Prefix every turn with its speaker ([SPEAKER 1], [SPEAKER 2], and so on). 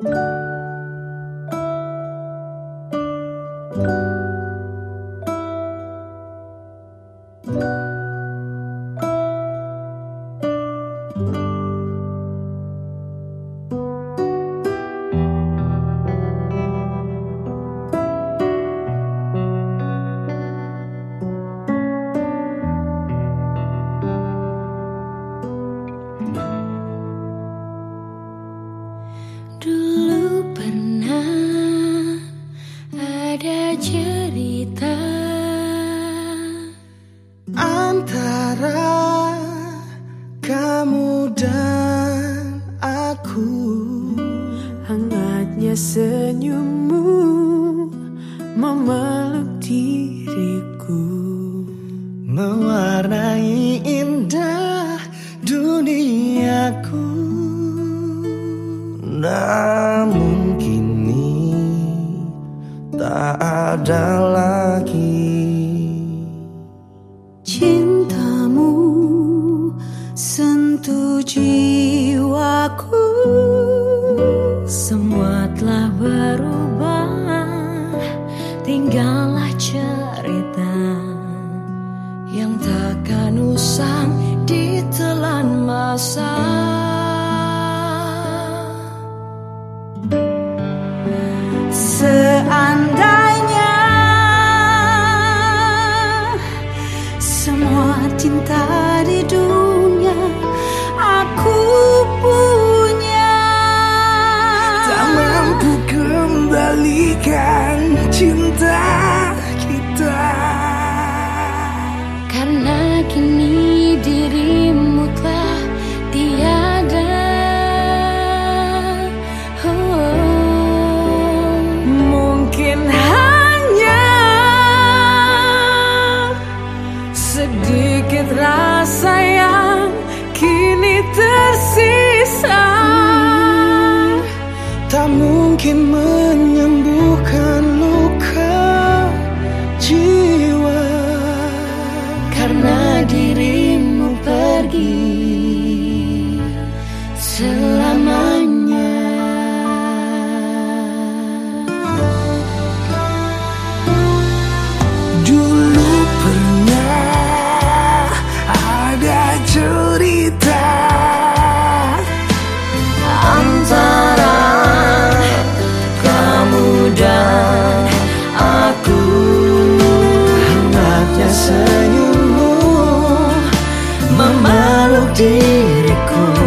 [SPEAKER 1] Música senyummu memeluk diriku.
[SPEAKER 2] Mewarnai indah duniaku. Namun kini tak ada lagi.
[SPEAKER 3] Cintamu sentuh jiwaku berubah. Tinggallah cerita Yang takkan usang ditelan masa
[SPEAKER 2] kembalikan cinta kita
[SPEAKER 3] karena kini dirimu telah tiada oh.
[SPEAKER 1] Mungkin hanya sedikit rasa yang kini tersisa
[SPEAKER 2] tak mungkin untuk diriku.